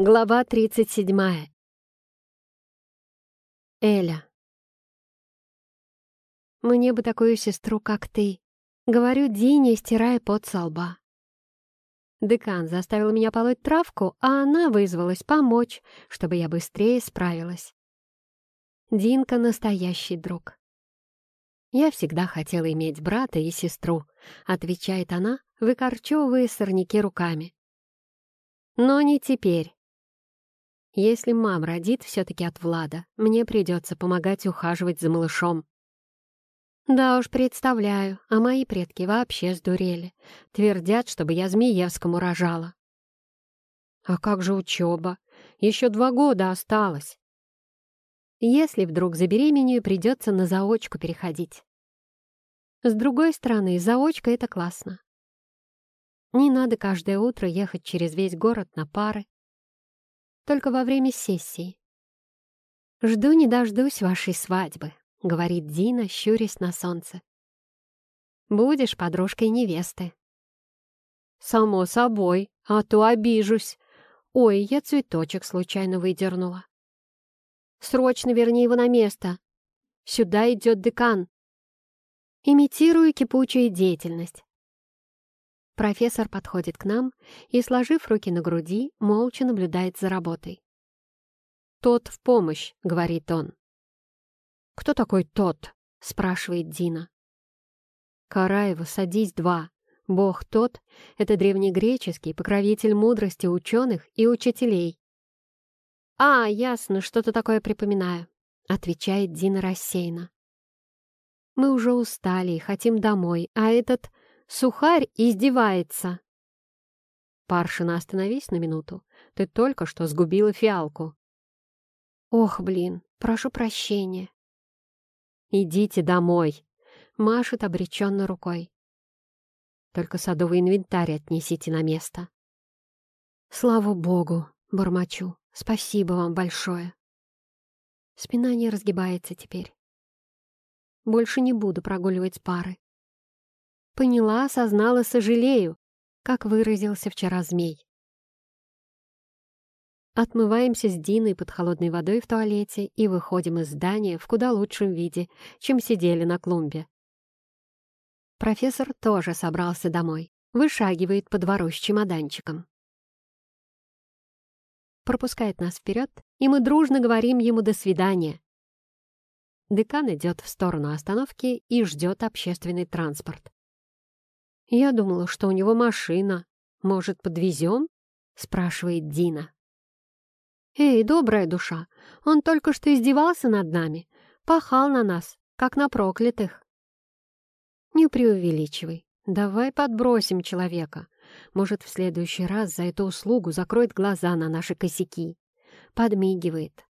Глава 37. Эля. «Мне бы такую сестру, как ты», — говорю Дине, стирая пот со лба. Декан заставил меня полоть травку, а она вызвалась помочь, чтобы я быстрее справилась. Динка — настоящий друг. «Я всегда хотела иметь брата и сестру», — отвечает она, выкорчевывая сорняки руками. «Но не теперь. Если мам родит все-таки от Влада, мне придется помогать ухаживать за малышом. Да уж, представляю, а мои предки вообще сдурели. Твердят, чтобы я Змеевскому рожала. А как же учеба? Еще два года осталось. Если вдруг забеременею, придется на заочку переходить. С другой стороны, заочка — это классно. Не надо каждое утро ехать через весь город на пары, только во время сессии. «Жду не дождусь вашей свадьбы», — говорит Дина, щурясь на солнце. «Будешь подружкой невесты». «Само собой, а то обижусь. Ой, я цветочек случайно выдернула». «Срочно верни его на место. Сюда идет декан». Имитирую кипучую деятельность. Профессор подходит к нам и, сложив руки на груди, молча наблюдает за работой. «Тот в помощь», — говорит он. «Кто такой тот?» — спрашивает Дина. «Караева, садись два. Бог тот — это древнегреческий покровитель мудрости ученых и учителей». «А, ясно, что-то такое припоминаю», — отвечает Дина рассеянно. «Мы уже устали и хотим домой, а этот Сухарь издевается. Паршина, остановись на минуту. Ты только что сгубила фиалку. Ох, блин, прошу прощения. Идите домой. Машет обреченно рукой. Только садовый инвентарь отнесите на место. Слава богу, бормочу. Спасибо вам большое. Спина не разгибается теперь. Больше не буду прогуливать пары. Поняла, осознала, сожалею, как выразился вчера змей. Отмываемся с Диной под холодной водой в туалете и выходим из здания в куда лучшем виде, чем сидели на клумбе. Профессор тоже собрался домой, вышагивает по двору с чемоданчиком. Пропускает нас вперед, и мы дружно говорим ему «до свидания». Декан идет в сторону остановки и ждет общественный транспорт. «Я думала, что у него машина. Может, подвезем?» — спрашивает Дина. «Эй, добрая душа, он только что издевался над нами, пахал на нас, как на проклятых». «Не преувеличивай. Давай подбросим человека. Может, в следующий раз за эту услугу закроет глаза на наши косяки. Подмигивает.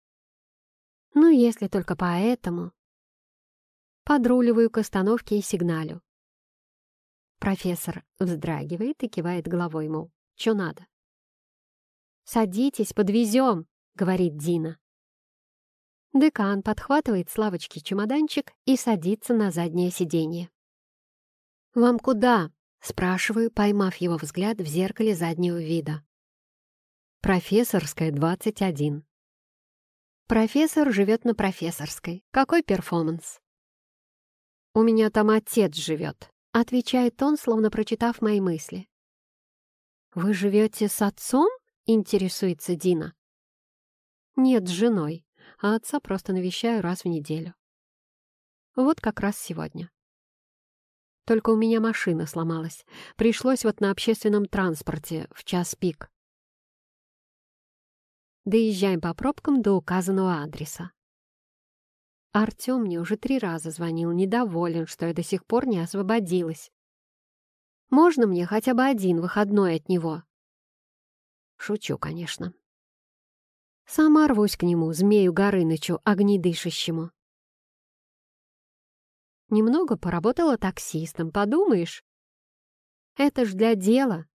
Ну, если только поэтому...» Подруливаю к остановке и сигналю. Профессор вздрагивает и кивает головой, мол, что надо. «Садитесь, подвезем», — говорит Дина. Декан подхватывает с лавочки чемоданчик и садится на заднее сиденье. «Вам куда?» — спрашиваю, поймав его взгляд в зеркале заднего вида. «Профессорская, 21». «Профессор живет на профессорской. Какой перформанс?» «У меня там отец живет», Отвечает он, словно прочитав мои мысли. «Вы живете с отцом?» — интересуется Дина. «Нет, с женой, а отца просто навещаю раз в неделю. Вот как раз сегодня. Только у меня машина сломалась. Пришлось вот на общественном транспорте в час пик. Доезжаем по пробкам до указанного адреса. Артем мне уже три раза звонил, недоволен, что я до сих пор не освободилась. Можно мне хотя бы один выходной от него? Шучу, конечно. Сама рвусь к нему, змею Горынычу, огнедышащему. Немного поработала таксистом, подумаешь? Это ж для дела.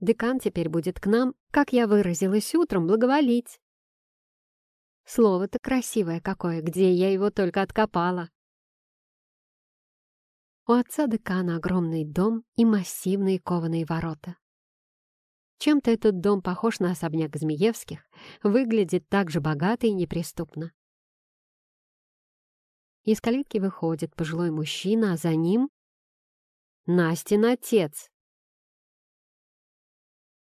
Декан теперь будет к нам, как я выразилась утром, благоволить. Слово-то красивое какое, где я его только откопала. У отца декана огромный дом и массивные кованые ворота. Чем-то этот дом похож на особняк Змеевских, выглядит так же богато и неприступно. Из калитки выходит пожилой мужчина, а за ним — Настин отец.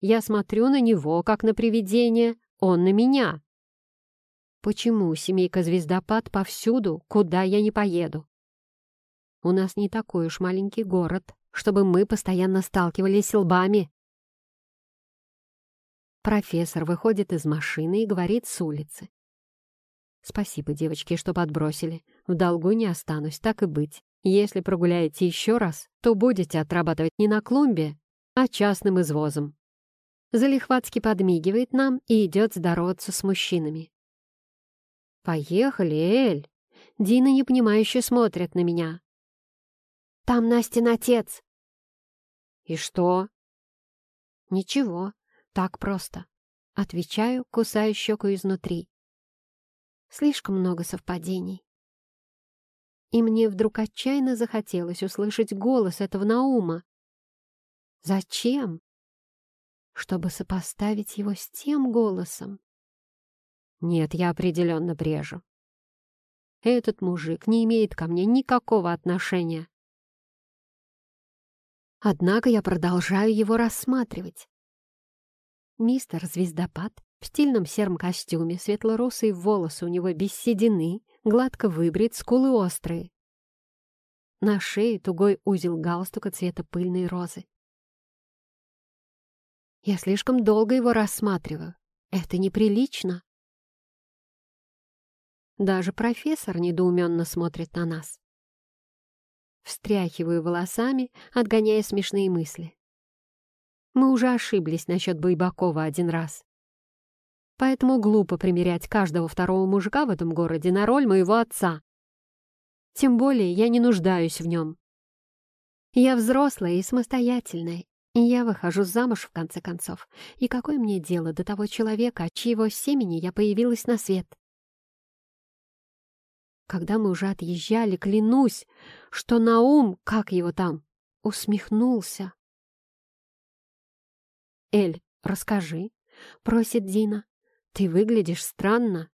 Я смотрю на него, как на привидение, он на меня. Почему семейка «Звездопад» повсюду, куда я не поеду? У нас не такой уж маленький город, чтобы мы постоянно сталкивались лбами. Профессор выходит из машины и говорит с улицы. Спасибо, девочки, что подбросили. В долгу не останусь, так и быть. Если прогуляете еще раз, то будете отрабатывать не на клумбе, а частным извозом. Залихватски подмигивает нам и идет здороваться с мужчинами. «Поехали, Эль!» Дина непонимающе смотрит на меня. «Там Настин отец!» «И что?» «Ничего, так просто». Отвечаю, кусаю щеку изнутри. Слишком много совпадений. И мне вдруг отчаянно захотелось услышать голос этого Наума. Зачем? Чтобы сопоставить его с тем голосом. Нет, я определенно брежу. Этот мужик не имеет ко мне никакого отношения. Однако я продолжаю его рассматривать. Мистер Звездопад в стильном сером костюме, светло-русые волосы у него без седины, гладко выбрит, скулы острые. На шее тугой узел галстука цвета пыльной розы. Я слишком долго его рассматриваю. Это неприлично. Даже профессор недоуменно смотрит на нас. Встряхиваю волосами, отгоняя смешные мысли. Мы уже ошиблись насчет Байбакова один раз поэтому глупо примерять каждого второго мужика в этом городе на роль моего отца. Тем более я не нуждаюсь в нем. Я взрослая и самостоятельная, и я выхожу замуж в конце концов. И какое мне дело до того человека, от чьего семени я появилась на свет? Когда мы уже отъезжали, клянусь, что Наум, как его там, усмехнулся. «Эль, расскажи», — просит Дина. Ты выглядишь странно.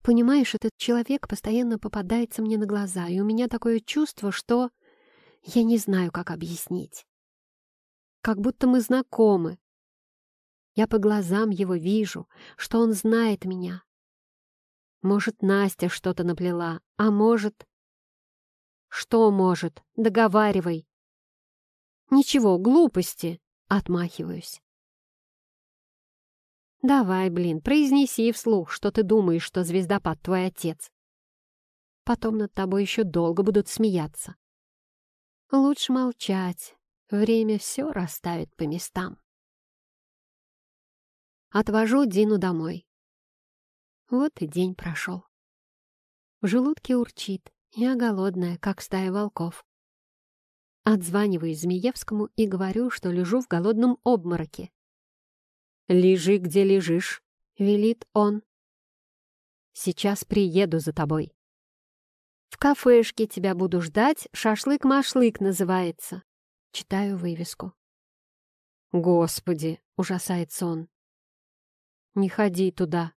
Понимаешь, этот человек постоянно попадается мне на глаза, и у меня такое чувство, что... Я не знаю, как объяснить. Как будто мы знакомы. Я по глазам его вижу, что он знает меня. Может, Настя что-то наплела, а может... Что может? Договаривай. Ничего, глупости, отмахиваюсь. Давай, блин, произнеси вслух, что ты думаешь, что звездопад твой отец. Потом над тобой еще долго будут смеяться. Лучше молчать. Время все расставит по местам. Отвожу Дину домой. Вот и день прошел. В желудке урчит, я голодная, как стая волков. Отзваниваю Змеевскому и говорю, что лежу в голодном обмороке. «Лежи, где лежишь», — велит он. «Сейчас приеду за тобой». «В кафешке тебя буду ждать, шашлык-машлык называется». Читаю вывеску. «Господи!» — ужасается он. «Не ходи туда».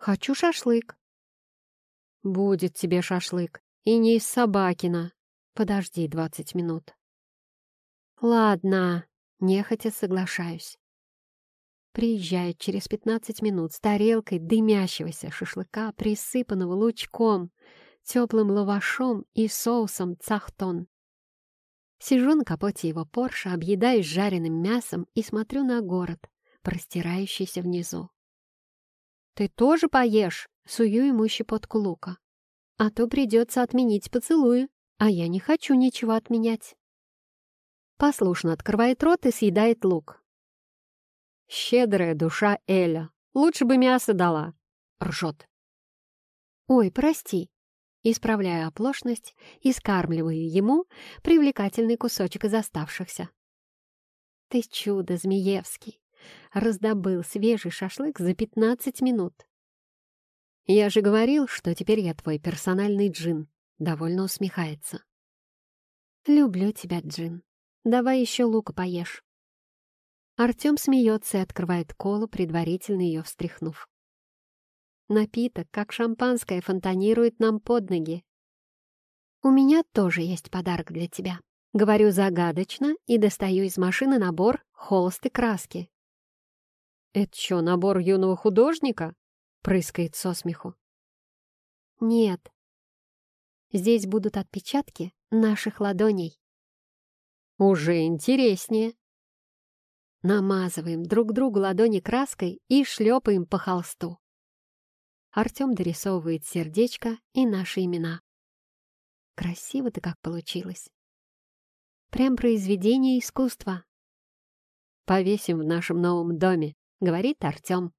«Хочу шашлык». «Будет тебе шашлык, и не из Собакина. Подожди двадцать минут». «Ладно», — нехотя соглашаюсь. Приезжает через пятнадцать минут с тарелкой дымящегося шашлыка, присыпанного лучком, теплым лавашом и соусом цахтон. Сижу на капоте его Порша, объедаюсь жареным мясом и смотрю на город, простирающийся внизу. «Ты тоже поешь?» — сую ему щепотку лука. «А то придется отменить поцелуи, а я не хочу ничего отменять». Послушно открывает рот и съедает лук. Щедрая душа Эля. Лучше бы мясо дала. Ржет. Ой, прости. Исправляю оплошность и скармливаю ему привлекательный кусочек из оставшихся. Ты чудо, Змеевский. Раздобыл свежий шашлык за пятнадцать минут. Я же говорил, что теперь я твой персональный джин. Довольно усмехается. Люблю тебя, джин. Давай еще лука поешь. Артем смеется и открывает колу, предварительно ее встряхнув. Напиток, как шампанское, фонтанирует нам под ноги. «У меня тоже есть подарок для тебя», — говорю загадочно и достаю из машины набор холст и краски. «Это что, набор юного художника?» — прыскает со смеху. «Нет. Здесь будут отпечатки наших ладоней». «Уже интереснее», Намазываем друг другу ладони краской и шлепаем по холсту. Артем дорисовывает сердечко и наши имена. Красиво-то как получилось. Прям произведение искусства. «Повесим в нашем новом доме», — говорит Артем.